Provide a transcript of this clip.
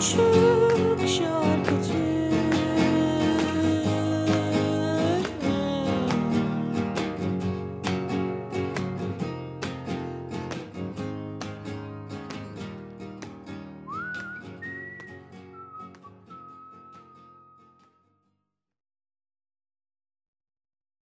took your